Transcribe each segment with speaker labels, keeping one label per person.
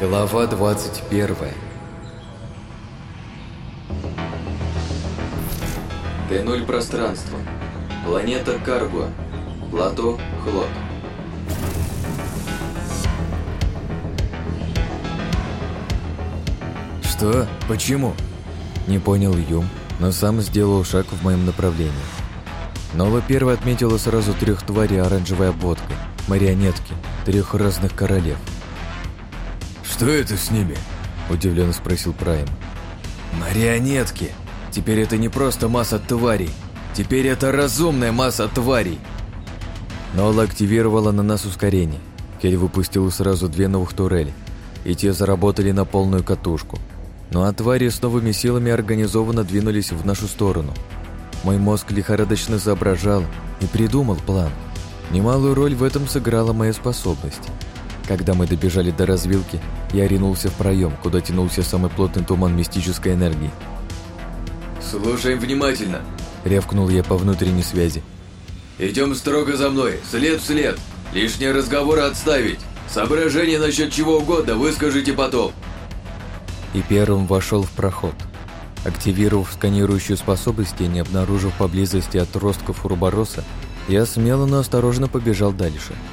Speaker 1: Глава 21 Т0 пространство. Планета Карго. Плато Хлот.
Speaker 2: Что? Почему? Не понял Юм, но сам сделал шаг в моем направлении. Нова первая отметила сразу трех тварей оранжевой обводкой, марионетки, трех разных королев –
Speaker 3: «Что это с ними?» – удивленно спросил Прайм.
Speaker 2: «Марионетки! Теперь это не просто масса тварей, теперь это разумная масса тварей!» Нола активировала на нас ускорение. Кель выпустил сразу две новых турели, и те заработали на полную катушку. Ну а твари с новыми силами организованно двинулись в нашу сторону. Мой мозг лихорадочно соображал и придумал план. Немалую роль в этом сыграла моя способность – когда мы добежали до развилки, я ринулся в проем, куда тянулся самый плотный туман мистической энергии.
Speaker 1: «Слушаем внимательно!»
Speaker 2: – рявкнул я по внутренней связи.
Speaker 1: «Идем строго за мной, след в след! Лишние разговоры отставить! Соображения насчет чего угодно выскажите потом!»
Speaker 2: И первым вошел в проход. Активировав сканирующую способность и не обнаружив поблизости отростков Урбороса, я смело, но осторожно побежал дальше –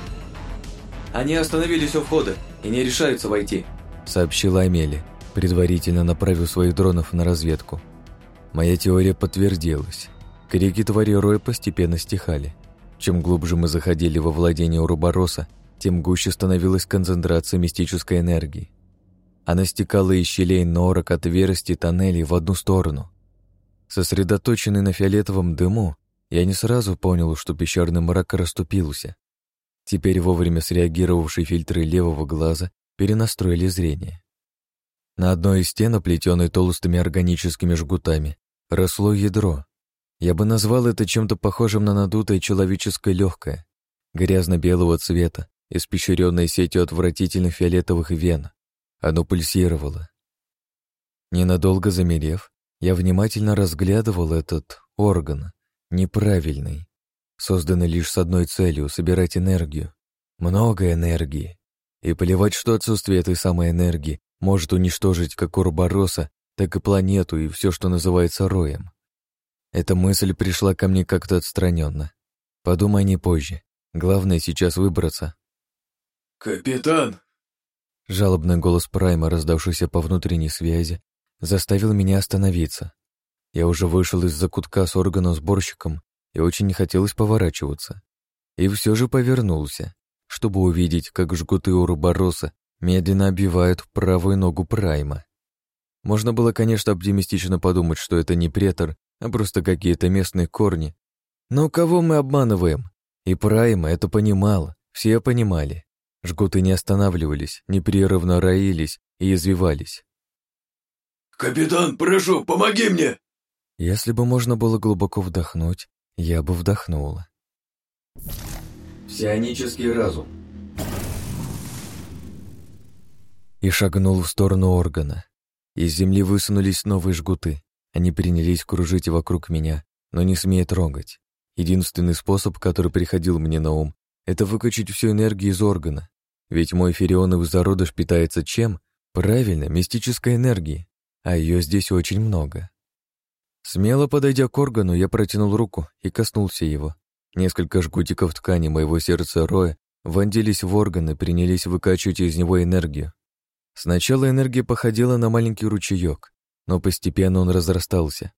Speaker 1: они остановились у входа и не решаются войти», —
Speaker 2: сообщила Амели, предварительно направив своих дронов на разведку. Моя теория подтвердилась. Крики твари Роя постепенно стихали. Чем глубже мы заходили во владение Урубороса, тем гуще становилась концентрация мистической энергии. Она стекала из щелей норок, отверстий, тоннелей в одну сторону. Сосредоточенный на фиолетовом дыму, я не сразу понял, что пещерный мрак расступился. Теперь, вовремя среагировавшие фильтры левого глаза перенастроили зрение. На одной из стен, оплетенной толстыми органическими жгутами, росло ядро. Я бы назвал это чем-то похожим на надутое человеческое легкое, грязно-белого цвета, испещренное сетью отвратительных фиолетовых вен. Оно пульсировало. Ненадолго замерев, я внимательно разглядывал этот орган, неправильный, созданы лишь с одной целью — собирать энергию. Много энергии. И плевать, что отсутствие этой самой энергии может уничтожить как Урбороса, так и планету и все, что называется роем. Эта мысль пришла ко мне как-то отстраненно. Подумай не позже. Главное сейчас выбраться.
Speaker 3: «Капитан!»
Speaker 2: Жалобный голос Прайма, раздавшийся по внутренней связи, заставил меня остановиться. Я уже вышел из закутка с органом сборщиком и очень не хотелось поворачиваться. И все же повернулся, чтобы увидеть, как жгуты Урубороса медленно обивают правую ногу Прайма. Можно было, конечно, оптимистично подумать, что это не претор, а просто какие-то местные корни. Но кого мы обманываем? И Прайма это понимал, все понимали. Жгуты не останавливались, непрерывно роились и извивались.
Speaker 3: «Капитан, прошу, помоги мне!»
Speaker 2: Если бы можно было глубоко вдохнуть, я бы вдохнула.
Speaker 1: Сионический разум.
Speaker 2: И шагнул в сторону органа. Из земли высунулись новые жгуты. Они принялись кружить вокруг меня, но не смея трогать. Единственный способ, который приходил мне на ум, это выкачать всю энергию из органа. Ведь мой ферионовый зародыш питается чем? Правильно, мистической энергией. А ее здесь очень много. Смело подойдя к органу, я протянул руку и коснулся его. Несколько жгутиков ткани моего сердца Роя вонзились в органы и принялись выкачивать из него энергию. Сначала энергия походила на маленький ручеек, но постепенно он разрастался.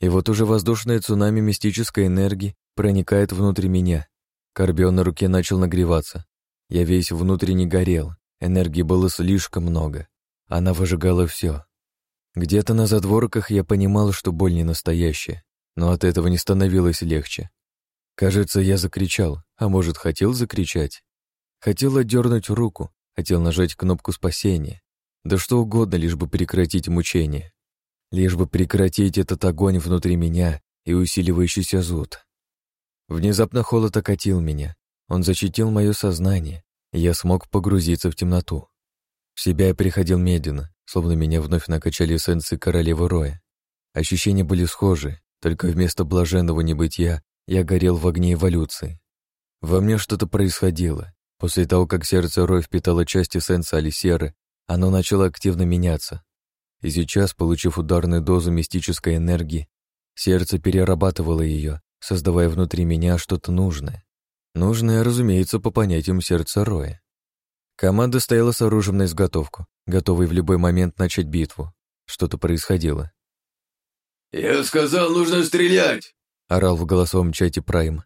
Speaker 2: И вот уже воздушное цунами мистической энергии проникает внутрь меня. Корбион на руке начал нагреваться. Я весь внутренне горел, энергии было слишком много. Она выжигала всё. Где-то на задворках я понимал, что боль не настоящая, но от этого не становилось легче. Кажется, я закричал, а может, хотел закричать. Хотел отдернуть руку, хотел нажать кнопку спасения. Да что угодно, лишь бы прекратить мучение. Лишь бы прекратить этот огонь внутри меня и усиливающийся зуд. Внезапно холод окатил меня. Он защитил мое сознание, и я смог погрузиться в темноту. В себя я приходил медленно, словно меня вновь накачали эссенции королевы Роя. Ощущения были схожи, только вместо блаженного небытия я горел в огне эволюции. Во мне что-то происходило. После того, как сердце Роя впитало часть эссенции Алисеры, оно начало активно меняться. И сейчас, получив ударную дозу мистической энергии, сердце перерабатывало ее, создавая внутри меня что-то нужное. Нужное, разумеется, по понятиям сердца Роя. Команда стояла с оружием на изготовку, готовой в любой момент начать битву. Что-то происходило.
Speaker 1: «Я сказал, нужно стрелять!»
Speaker 2: — орал в голосовом чате Прайм.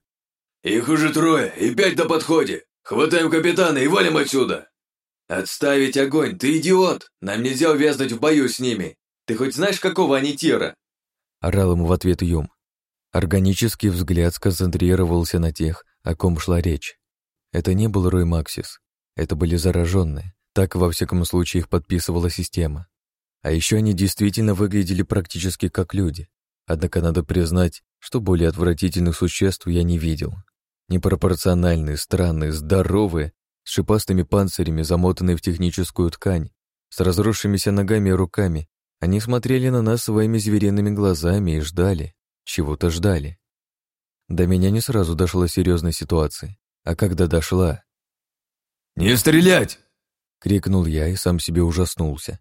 Speaker 1: «Их уже трое, и пять на подходе! Хватаем капитана и валим отсюда!» «Отставить огонь, ты идиот! Нам нельзя увязнуть в бою с ними! Ты хоть знаешь, какого они тира?»
Speaker 2: Орал ему в ответ Юм. Органический взгляд сконцентрировался на тех, о ком шла речь. Это не был Рой Максис. Это были зараженные. Так, во всяком случае, их подписывала система. А еще они действительно выглядели практически как люди. Однако надо признать, что более отвратительных существ я не видел. Непропорциональные, странные, здоровые, с шипастыми панцирями, замотанные в техническую ткань, с разросшимися ногами и руками, они смотрели на нас своими звериными глазами и ждали, чего-то ждали. До меня не сразу дошла серьезная ситуация, а когда дошла,
Speaker 1: «Не стрелять!»
Speaker 2: — крикнул я и сам себе ужаснулся.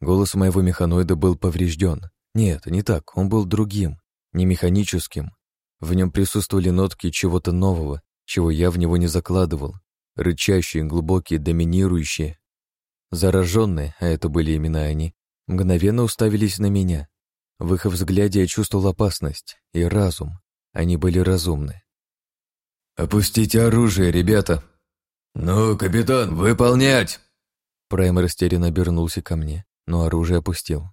Speaker 2: Голос моего механоида был поврежден. Нет, не так, он был другим, не механическим. В нем присутствовали нотки чего-то нового, чего я в него не закладывал. Рычащие, глубокие, доминирующие. Зараженные, а это были именно они, мгновенно уставились на меня. В их взгляде я чувствовал опасность и разум. Они были разумны.
Speaker 1: «Опустите оружие, ребята!» «Ну, капитан, выполнять!»
Speaker 2: Прайм растерянно обернулся ко мне, но оружие опустил.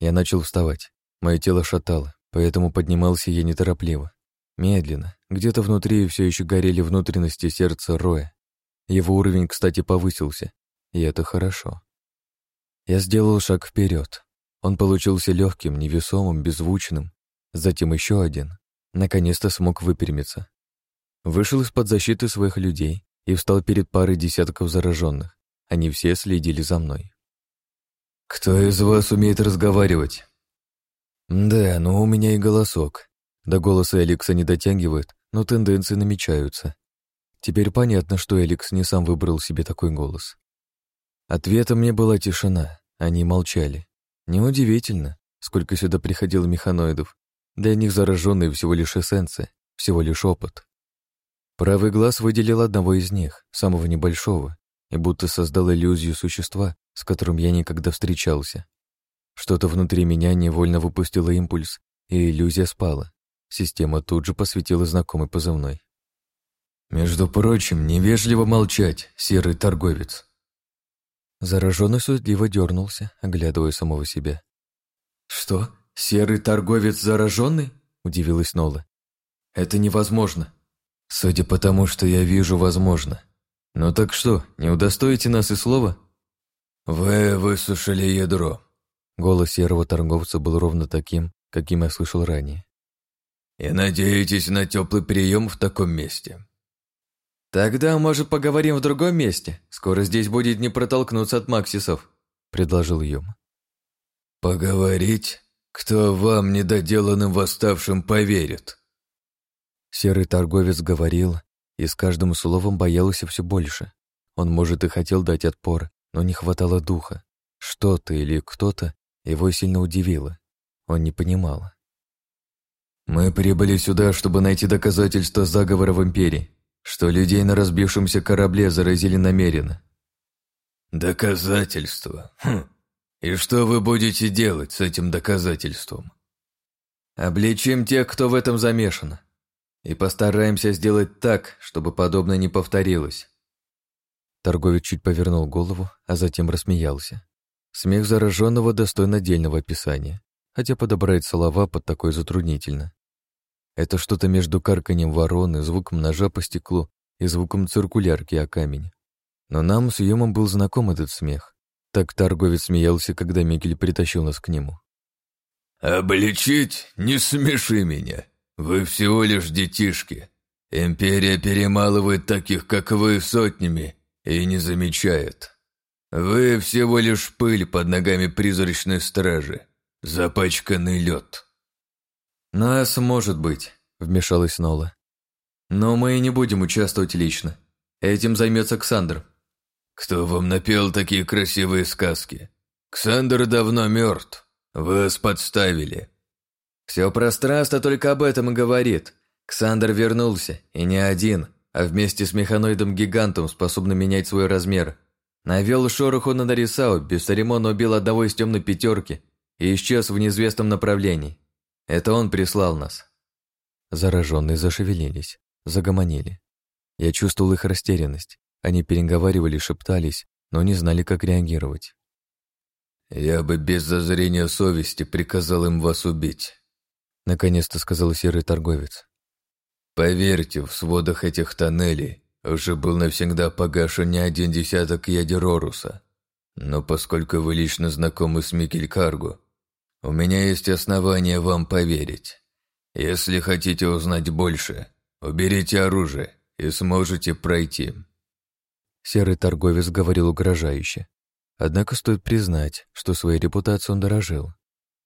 Speaker 2: Я начал вставать. Мое тело шатало, поэтому поднимался я неторопливо. Медленно. Где-то внутри все еще горели внутренности сердца Роя. Его уровень, кстати, повысился. И это хорошо. Я сделал шаг вперед. Он получился легким, невесомым, беззвучным. Затем еще один. Наконец-то смог выпрямиться. Вышел из-под защиты своих людей и встал перед парой десятков зараженных. Они все следили за мной.
Speaker 1: «Кто из вас умеет разговаривать?»
Speaker 2: «Да, но у меня и голосок. До голоса Эликса не дотягивает, но тенденции намечаются. Теперь понятно, что Эликс не сам выбрал себе такой голос. Ответом мне была тишина, они молчали. Неудивительно, сколько сюда приходило механоидов. Для них зараженные всего лишь эссенция, всего лишь опыт. Правый глаз выделил одного из них, самого небольшого, и будто создал иллюзию существа, с которым я никогда встречался. Что-то внутри меня невольно выпустило импульс, и иллюзия спала. Система тут же посветила знакомый позывной.
Speaker 1: «Между прочим, невежливо молчать, серый торговец!»
Speaker 2: Зараженный судливо дернулся, оглядывая самого себя.
Speaker 1: «Что? Серый торговец зараженный?» – удивилась Нола. «Это невозможно. Судя по тому, что я вижу, возможно. Ну так что, не удостоите нас и слова? Вы высушили ядро.
Speaker 2: Голос серого торговца был ровно таким, каким я слышал ранее.
Speaker 1: И надеетесь на теплый прием в таком месте.
Speaker 3: Тогда, может, поговорим в другом месте. Скоро здесь будет не протолкнуться от Максисов, предложил Юм.
Speaker 1: Поговорить? Кто вам, недоделанным восставшим, поверит?
Speaker 2: Серый торговец говорил, и с каждым словом боялся все больше. Он, может, и хотел дать отпор, но не хватало духа. Что-то или кто-то его сильно удивило. Он не понимал.
Speaker 1: «Мы прибыли сюда, чтобы найти доказательства заговора в Империи, что людей на разбившемся корабле заразили намеренно». «Доказательства? Хм. И что вы будете делать с этим доказательством?»
Speaker 3: «Обличим тех, кто в этом замешан», и постараемся сделать так, чтобы подобное не повторилось».
Speaker 2: Торговец чуть повернул голову, а затем рассмеялся. Смех зараженного достоин отдельного описания, хотя подобрать слова под такое затруднительно. Это что-то между карканем вороны, звуком ножа по стеклу и звуком циркулярки о камень. Но нам с Юмом был знаком этот смех. Так торговец смеялся, когда Мигель притащил нас к нему.
Speaker 1: «Обличить? Не смеши меня!» Вы всего лишь детишки. Империя перемалывает таких, как вы, сотнями и не замечает. Вы всего лишь пыль под ногами призрачной стражи, запачканный лед.
Speaker 3: Нас может быть, вмешалась Нола. Но мы и не будем участвовать лично. Этим займется Ксандр.
Speaker 1: Кто вам напел такие красивые сказки? Ксандр давно мертв. Вас подставили.
Speaker 3: Все пространство только об этом и говорит. Ксандр вернулся, и не один, а вместе с механоидом-гигантом, способным менять свой размер. Навел шороху на Нарисао, бесцеремонно убил одного из темной пятерки и исчез в неизвестном направлении. Это он прислал нас.
Speaker 2: Зараженные зашевелились, загомонили. Я чувствовал их растерянность. Они переговаривали, шептались, но не знали, как реагировать.
Speaker 1: «Я бы без зазрения совести приказал им вас убить», —
Speaker 2: наконец-то сказал серый торговец.
Speaker 1: «Поверьте, в сводах этих тоннелей уже был навсегда погашен не один десяток ядер Оруса. Но поскольку вы лично знакомы с Микель Карго, у меня есть основания вам поверить. Если хотите узнать больше, уберите оружие и сможете пройти».
Speaker 2: Серый торговец говорил угрожающе. Однако стоит признать, что своей репутацией он дорожил.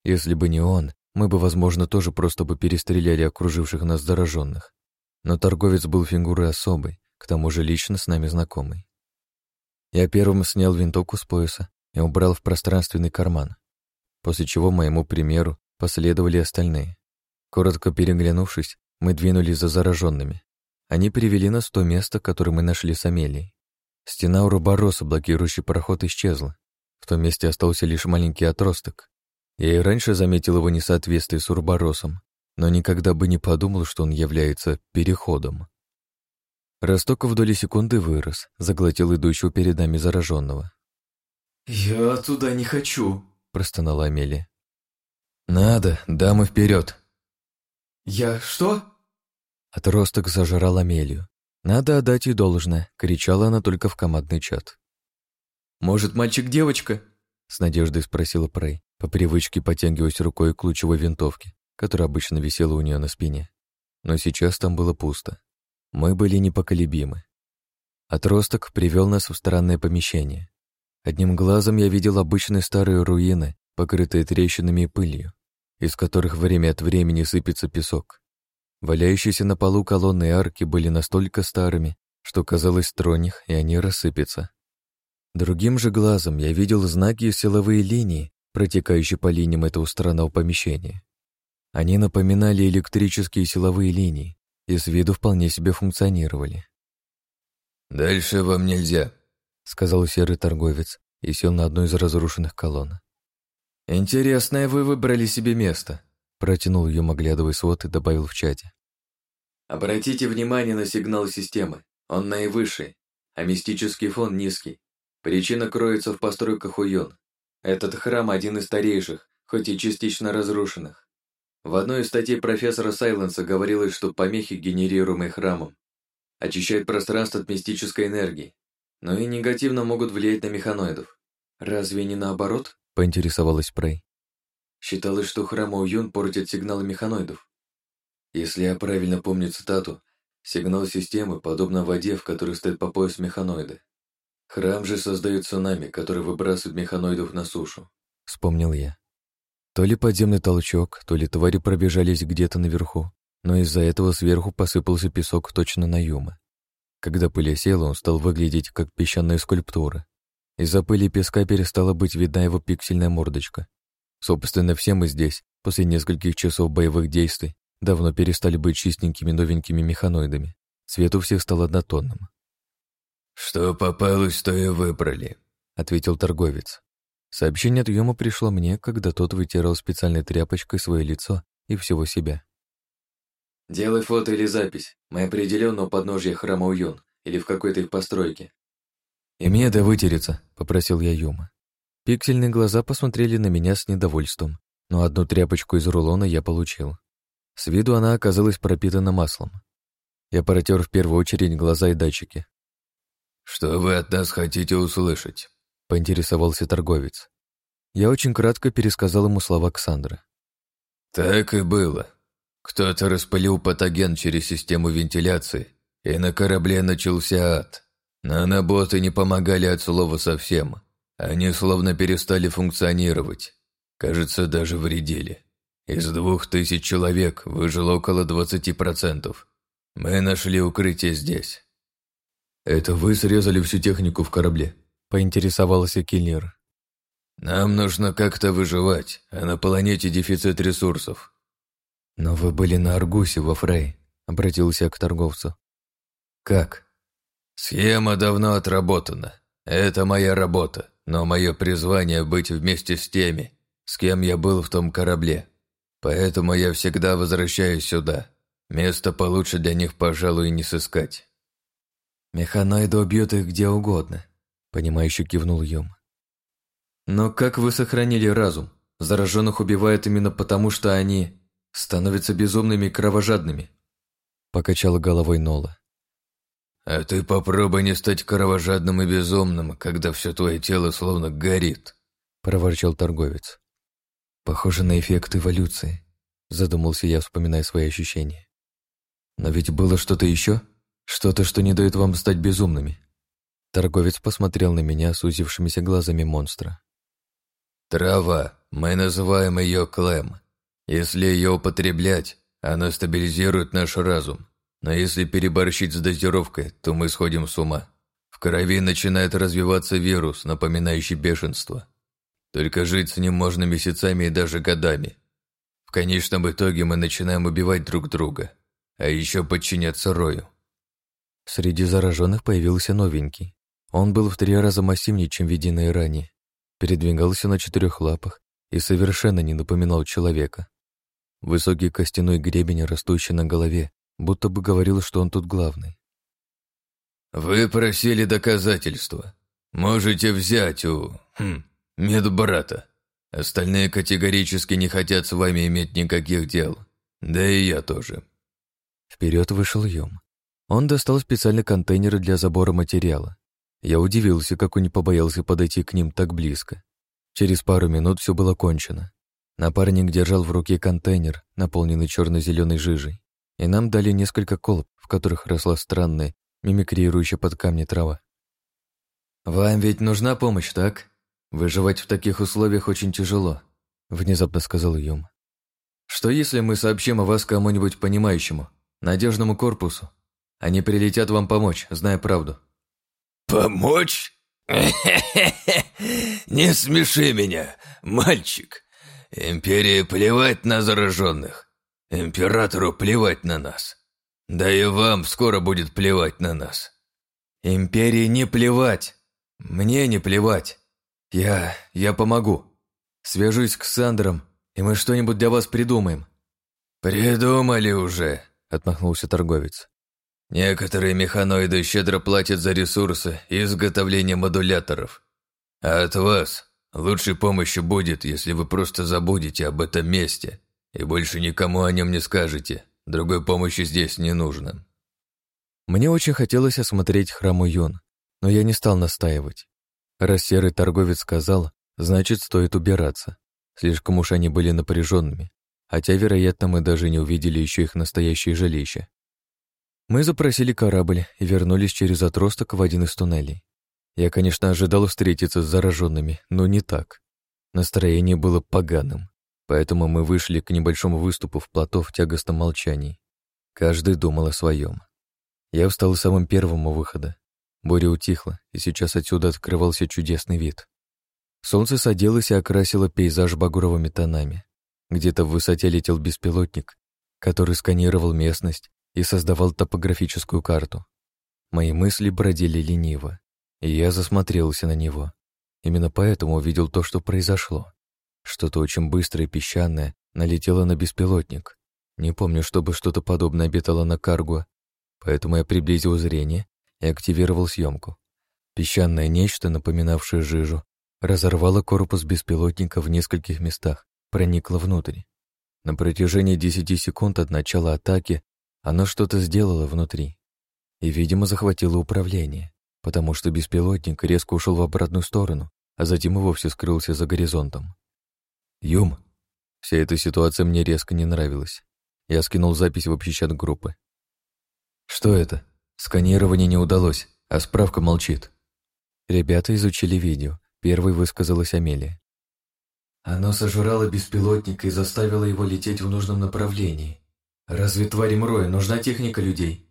Speaker 2: Если бы не он, мы бы, возможно, тоже просто бы перестреляли окруживших нас зараженных. Но торговец был фигурой особой, к тому же лично с нами знакомый. Я первым снял винтовку с пояса и убрал в пространственный карман, после чего моему примеру последовали остальные. Коротко переглянувшись, мы двинулись за зараженными. Они привели нас в то место, которое мы нашли с Амелией. Стена Урубороса, блокирующий проход, исчезла. В том месте остался лишь маленький отросток. Я и раньше заметил его несоответствие с Урборосом, но никогда бы не подумал, что он является переходом. Росток в доли секунды вырос, заглотил идущего перед нами зараженного.
Speaker 3: «Я туда не хочу», —
Speaker 2: простонала Амелия. «Надо, дамы вперед.
Speaker 3: «Я что?»
Speaker 2: Отросток зажрал Амелию. Надо отдать ей должное, кричала она только в командный чат.
Speaker 3: «Может, мальчик-девочка?» — с надеждой спросила Прэй по привычке потягиваясь рукой к лучевой винтовке, которая обычно висела у нее на спине. Но сейчас там было пусто. Мы были непоколебимы. Отросток привел нас в странное помещение. Одним глазом я видел обычные старые руины, покрытые трещинами и пылью, из которых время от времени сыпется песок. Валяющиеся на полу колонны и арки были настолько старыми, что казалось троних, и они рассыпятся. Другим же глазом я видел знаки и силовые линии, протекающий по линиям этого странного помещения. Они напоминали электрические силовые линии и с виду вполне себе функционировали.
Speaker 1: «Дальше вам нельзя», —
Speaker 2: сказал серый торговец и сел на одну из разрушенных колонн.
Speaker 3: «Интересное вы выбрали себе место», —
Speaker 2: протянул ее оглядывая свод и добавил в чате.
Speaker 3: «Обратите внимание на сигнал системы. Он наивысший, а мистический фон низкий. Причина кроется в постройках у Йон. Этот храм один из старейших, хоть и частично разрушенных. В одной из статей профессора Сайленса говорилось, что помехи, генерируемые храмом, очищают пространство от мистической энергии, но и негативно могут влиять на механоидов. «Разве не наоборот?»
Speaker 2: – поинтересовалась Прей.
Speaker 3: Считалось, что храм Оуюн портит сигналы механоидов. Если я правильно помню цитату, сигнал системы подобно воде, в которой стоит по пояс механоиды. Храм же создает цунами, который выбрасывает механоидов на сушу.
Speaker 2: Вспомнил я. То ли подземный толчок, то ли твари пробежались где-то наверху, но из-за этого сверху посыпался песок точно на Юма. Когда пыль села, он стал выглядеть как песчаная скульптура. Из-за пыли песка перестала быть видна его пиксельная мордочка. Собственно, все мы здесь, после нескольких часов боевых действий, давно перестали быть чистенькими новенькими механоидами. Цвет у всех стал однотонным.
Speaker 1: «Что попалось, то и выбрали», —
Speaker 2: ответил торговец. Сообщение от Йома пришло мне, когда тот вытирал специальной тряпочкой свое лицо и всего себя.
Speaker 3: «Делай фото или запись. Мы определенно у подножья храма Уйон или в какой-то их постройке».
Speaker 2: «И мне это вытереться», — попросил я Йома. Пиксельные глаза посмотрели на меня с недовольством, но одну тряпочку из рулона я получил. С виду она оказалась пропитана маслом. Я протер в первую очередь глаза и датчики,
Speaker 1: «Что вы от нас хотите услышать?»
Speaker 2: — поинтересовался торговец. Я очень кратко пересказал ему слова Ксандра.
Speaker 1: «Так и было. Кто-то распылил патоген через систему вентиляции, и на корабле начался ад. Но Наноботы не помогали от слова совсем. Они словно перестали функционировать. Кажется, даже вредили. Из двух тысяч человек выжило около 20%. Мы нашли укрытие здесь». «Это вы срезали всю технику в корабле?» — поинтересовался Киллер. «Нам нужно как-то выживать, а на планете дефицит ресурсов».
Speaker 3: «Но вы были на Аргусе во Фрей», — обратился к торговцу. «Как?»
Speaker 1: «Схема давно отработана. Это моя работа, но мое призвание быть вместе с теми, с кем я был в том корабле. Поэтому я всегда возвращаюсь сюда. Место получше для них, пожалуй, не сыскать».
Speaker 3: Меха добьет их где угодно», — понимающе кивнул Юм.
Speaker 2: «Но как вы сохранили разум? Зараженных убивают именно потому, что они становятся безумными и кровожадными», — покачал головой Нола.
Speaker 1: «А ты попробуй не стать кровожадным и безумным, когда все твое тело словно горит», —
Speaker 3: проворчал торговец. «Похоже на эффект эволюции», — задумался я, вспоминая свои ощущения. «Но ведь было что-то еще?» Что-то, что не дает вам стать безумными. Торговец посмотрел на меня сузившимися глазами монстра.
Speaker 1: Трава, мы называем ее клэм. Если ее употреблять, она стабилизирует наш разум. Но если переборщить с дозировкой, то мы сходим с ума. В крови начинает развиваться вирус, напоминающий бешенство. Только жить с ним можно месяцами и даже годами. В конечном итоге мы начинаем убивать друг друга, а еще подчиняться рою.
Speaker 3: Среди зараженных появился новенький. Он был в три раза массивнее, чем виденные ранее. Передвигался на четырех лапах и совершенно не напоминал человека. Высокий костяной гребень, растущий на голове, будто бы говорил, что он тут главный.
Speaker 1: «Вы просили доказательства. Можете взять у... Хм, медбрата. Остальные категорически не хотят с вами иметь никаких дел. Да и я тоже».
Speaker 3: Вперед вышел Йом. Он достал специальный контейнер для забора материала. Я удивился, как он не побоялся подойти к ним так близко. Через пару минут все было кончено. Напарник держал в руке контейнер, наполненный черно-зеленой жижей, и нам дали несколько колб, в которых росла странная, мимикрирующая под камни трава.
Speaker 2: «Вам ведь нужна помощь, так? Выживать в таких условиях очень тяжело», — внезапно сказал Юм. «Что если мы сообщим о вас кому-нибудь понимающему, надежному корпусу? Они прилетят вам помочь, зная правду».
Speaker 1: «Помочь? Не смеши меня, мальчик. Империи плевать на зараженных. Императору плевать на нас. Да и вам скоро будет плевать на нас».
Speaker 2: «Империи не плевать. Мне не плевать. Я... я помогу. Свяжусь с Сандром, и мы что-нибудь для вас придумаем».
Speaker 1: «Придумали уже», — отмахнулся торговец. Некоторые механоиды щедро платят за ресурсы и изготовление модуляторов. А от вас лучшей помощи будет, если вы просто забудете об этом месте и больше никому о нем не скажете. Другой помощи здесь не нужно.
Speaker 3: Мне очень хотелось осмотреть храм Уюн, но я не стал настаивать. Раз серый торговец сказал, значит, стоит убираться. Слишком уж они были напряженными, хотя, вероятно, мы даже не увидели еще их настоящее жилище. Мы запросили корабль и вернулись через отросток в один из туннелей. Я, конечно, ожидал встретиться с зараженными, но не так. Настроение было поганым, поэтому мы вышли к небольшому выступу в плато в тягостном молчании. Каждый думал о своем. Я встал самым первым у выхода. Буря утихла, и сейчас отсюда открывался чудесный вид. Солнце садилось и окрасило пейзаж багровыми тонами. Где-то в высоте летел беспилотник, который сканировал местность и создавал топографическую карту. Мои мысли бродили лениво, и я засмотрелся на него. Именно поэтому увидел то, что произошло. Что-то очень быстрое и песчаное налетело на беспилотник. Не помню, чтобы что-то подобное обитало на карго, поэтому я приблизил зрение и активировал съемку. Песчаное нечто, напоминавшее жижу, разорвало корпус беспилотника в нескольких местах, проникло внутрь. На протяжении 10 секунд от начала атаки оно что-то сделало внутри и, видимо, захватило управление, потому что беспилотник резко ушел в обратную сторону, а затем и вовсе скрылся за горизонтом. Юм! Вся эта ситуация мне резко не нравилась. Я скинул запись в общий чат группы. Что это? Сканирование не удалось, а справка молчит. Ребята изучили видео. Первой высказалась Амелия.
Speaker 4: Оно сожрало беспилотника и заставило его лететь в нужном направлении. Разве твари Мроя нужна техника людей?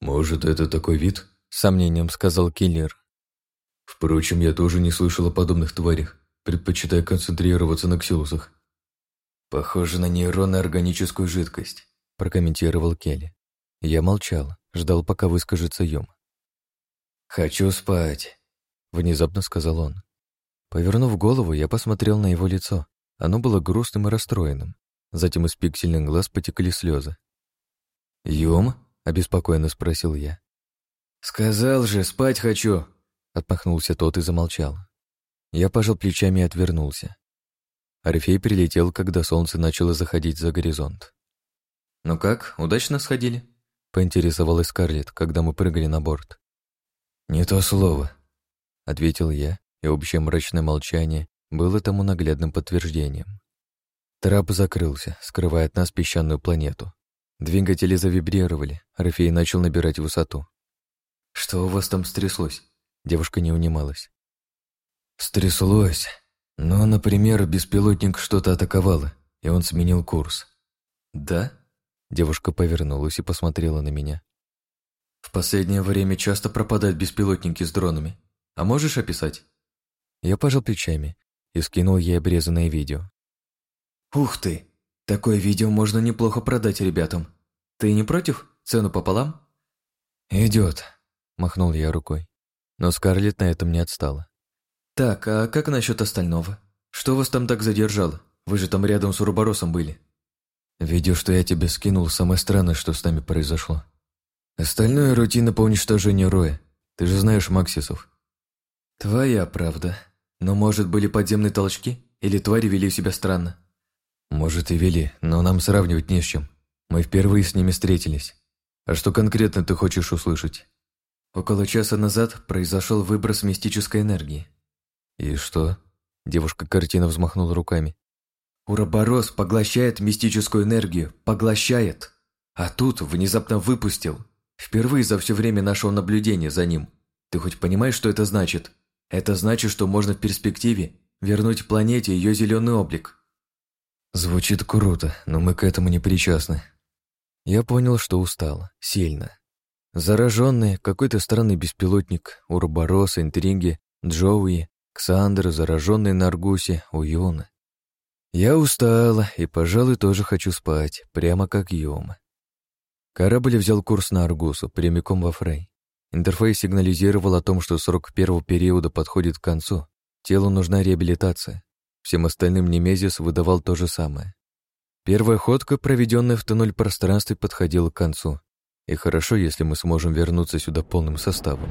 Speaker 1: Может, это такой вид?
Speaker 2: Сомнением сказал киллер.
Speaker 3: Впрочем, я тоже не слышал о подобных тварях, предпочитая концентрироваться на ксилусах.
Speaker 4: Похоже на нейронно-органическую жидкость,
Speaker 2: прокомментировал Келли. Я молчал, ждал, пока выскажется Йом.
Speaker 4: «Хочу спать», —
Speaker 2: внезапно сказал он. Повернув голову, я посмотрел на его лицо. Оно было грустным и расстроенным. Затем из пиксельных глаз потекли слезы.
Speaker 4: «Ем?»
Speaker 2: — обеспокоенно спросил я.
Speaker 4: «Сказал же, спать хочу!»
Speaker 2: — отмахнулся тот и замолчал. Я пожал плечами и отвернулся. Орфей прилетел, когда солнце начало заходить за горизонт.
Speaker 3: «Ну как, удачно сходили?»
Speaker 2: — поинтересовалась Скарлетт, когда мы прыгали на борт.
Speaker 4: «Не то слово», —
Speaker 2: ответил я, и общее мрачное молчание было тому наглядным подтверждением. Трап закрылся, скрывая от нас песчаную планету. Двигатели завибрировали, Рафей начал набирать высоту.
Speaker 4: «Что у вас там стряслось?»
Speaker 2: Девушка не унималась.
Speaker 4: «Стряслось. Но, например, беспилотник что-то атаковало, и он сменил курс».
Speaker 3: «Да?»
Speaker 2: Девушка повернулась и посмотрела на меня.
Speaker 3: «В последнее время часто пропадают беспилотники с дронами. А можешь описать?»
Speaker 2: Я пожал плечами и скинул ей обрезанное видео.
Speaker 3: «Ух ты! Такое видео можно неплохо продать ребятам. Ты не против? Цену пополам?»
Speaker 4: «Идет», –
Speaker 2: махнул я рукой. Но Скарлетт на этом не отстала.
Speaker 3: «Так, а как насчет остального? Что вас там так задержало? Вы же там рядом с Уруборосом были».
Speaker 4: «Видео, что я тебе скинул, самое странное, что с нами произошло. Остальное – рутина по уничтожению Роя. Ты же знаешь Максисов».
Speaker 3: «Твоя правда. Но, может, были подземные толчки? Или твари вели себя странно?»
Speaker 4: «Может, и вели, но нам сравнивать не с чем. Мы впервые с ними встретились. А что конкретно ты хочешь услышать?»
Speaker 3: «Около часа назад произошел выброс мистической энергии».
Speaker 2: «И что?» Девушка картина взмахнула руками.
Speaker 3: «Ураборос поглощает мистическую энергию. Поглощает. А тут внезапно выпустил. Впервые за все время нашего наблюдения за ним. Ты хоть понимаешь, что это значит? Это значит, что можно в перспективе вернуть планете ее зеленый облик.
Speaker 4: Звучит круто, но мы к этому не причастны.
Speaker 2: Я понял, что устал. Сильно. Зараженные, какой-то странный беспилотник, Урборос, Интриги, Джоуи, Ксандр, зараженный на Аргусе, Уюна. Я устала и, пожалуй, тоже хочу спать, прямо как Йома. Корабль взял курс на Аргусу, прямиком во Фрей. Интерфейс сигнализировал о том, что срок первого периода подходит к концу, телу нужна реабилитация. Всем остальным Немезис выдавал то же самое. Первая ходка, проведенная в тоннель пространстве, подходила к концу. И хорошо, если мы сможем вернуться сюда полным составом.